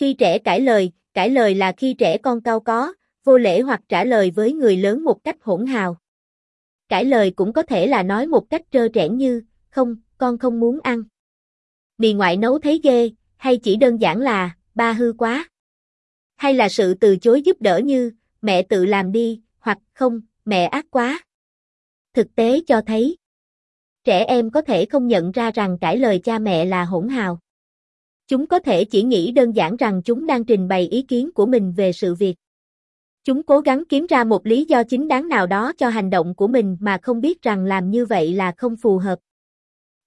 Khi trẻ cãi lời, cãi lời là khi trẻ con cao có, vô lễ hoặc trả lời với người lớn một cách hỗn hào. Cãi lời cũng có thể là nói một cách trơ trẽn như, không, con không muốn ăn. Mì ngoại nấu thấy ghê, hay chỉ đơn giản là, ba hư quá. Hay là sự từ chối giúp đỡ như, mẹ tự làm đi, hoặc không, mẹ ác quá. Thực tế cho thấy, trẻ em có thể không nhận ra rằng cãi lời cha mẹ là hỗn hào. Chúng có thể chỉ nghĩ đơn giản rằng chúng đang trình bày ý kiến của mình về sự việc. Chúng cố gắng kiếm ra một lý do chính đáng nào đó cho hành động của mình mà không biết rằng làm như vậy là không phù hợp.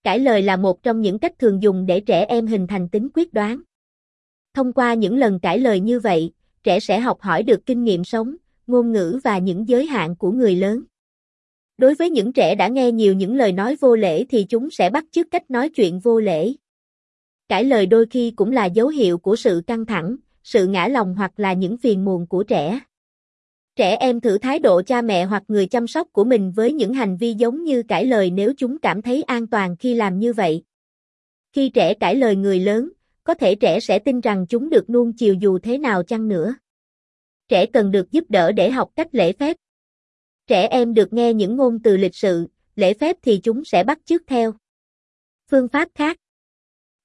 Cãi lời là một trong những cách thường dùng để trẻ em hình thành tính quyết đoán. Thông qua những lần cãi lời như vậy, trẻ sẽ học hỏi được kinh nghiệm sống, ngôn ngữ và những giới hạn của người lớn. Đối với những trẻ đã nghe nhiều những lời nói vô lễ thì chúng sẽ bắt chước cách nói chuyện vô lễ. Cãi lời đôi khi cũng là dấu hiệu của sự căng thẳng, sự ngã lòng hoặc là những phiền muộn của trẻ. Trẻ em thử thái độ cha mẹ hoặc người chăm sóc của mình với những hành vi giống như cãi lời nếu chúng cảm thấy an toàn khi làm như vậy. Khi trẻ cãi lời người lớn, có thể trẻ sẽ tin rằng chúng được nuông chiều dù thế nào chăng nữa. Trẻ cần được giúp đỡ để học cách lễ phép. Trẻ em được nghe những ngôn từ lịch sự, lễ phép thì chúng sẽ bắt chước theo. Phương pháp khác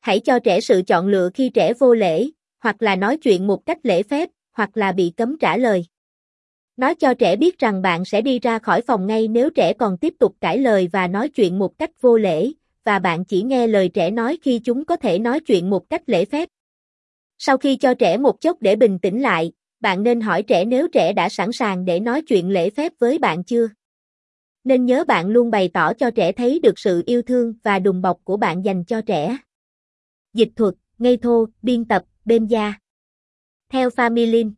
Hãy cho trẻ sự chọn lựa khi trẻ vô lễ, hoặc là nói chuyện một cách lễ phép, hoặc là bị cấm trả lời. Nói cho trẻ biết rằng bạn sẽ đi ra khỏi phòng ngay nếu trẻ còn tiếp tục cãi lời và nói chuyện một cách vô lễ, và bạn chỉ nghe lời trẻ nói khi chúng có thể nói chuyện một cách lễ phép. Sau khi cho trẻ một chốc để bình tĩnh lại, bạn nên hỏi trẻ nếu trẻ đã sẵn sàng để nói chuyện lễ phép với bạn chưa. Nên nhớ bạn luôn bày tỏ cho trẻ thấy được sự yêu thương và đùm bọc của bạn dành cho trẻ. Dịch thuật, ngây thô, biên tập, bên gia. Theo Familin